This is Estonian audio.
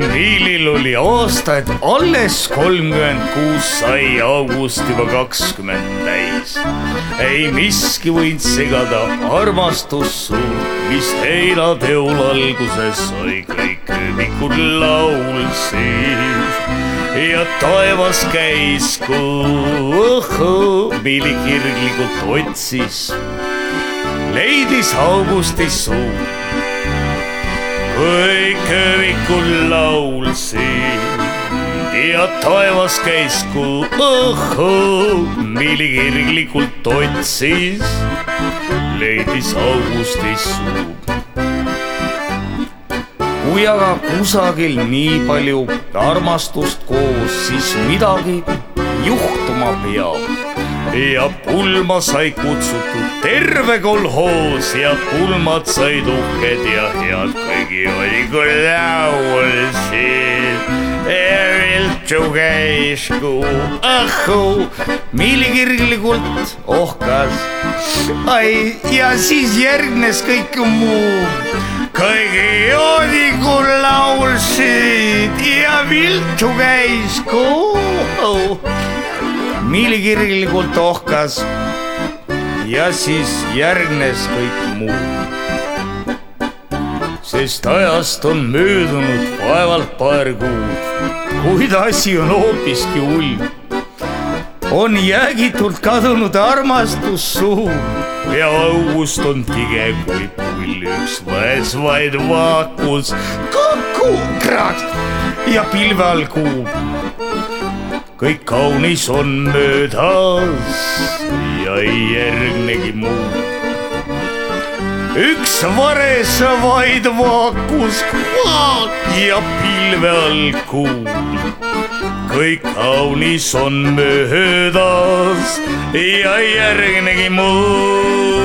Miilil oli aastaid alles kolmkümmend kuus, sai august juba kakskümmend täis. ei miski võinud segada armastust suurt, mis heinateol alguses sai, kõik ööbikud laulsid ja taevas käis, kuhu Miili kirglikult otsis, leidis augustis suu kõik öövikul laulsid ja taevas käis kuu õhku, Miili kirglikult otsis, leidis augustis suu. kui aga kusagil nii palju armastust koos, siis midagi juhtuma peab ja pulma sai kutsutud terve kolhoos ja pulmad said uhked ja head kõigi hoigu laulsid. viltu käis kuu õhku, miilikirglikult ohkas. ai, ja siis järgnes kõik muu kõigi joodiku laulsid ja viltu käis kuu miilikirglikult ohkas ja siis järgnes kõik muu. sest ajast on möödunud vaevalt paar kuud, kuid asi on hoopiski hull. on jäägitult kadunud armastus suur ja august on tige kui pull, üks vões vaid vaakus, kuku kraad ja pilve all kuub kõik kaunis on möödas ja ei järgnegi muud. üks vares vaid vaakus kvaak ja pilve all kuul. kõik kaunis on möödas ja ei järgnegi muud.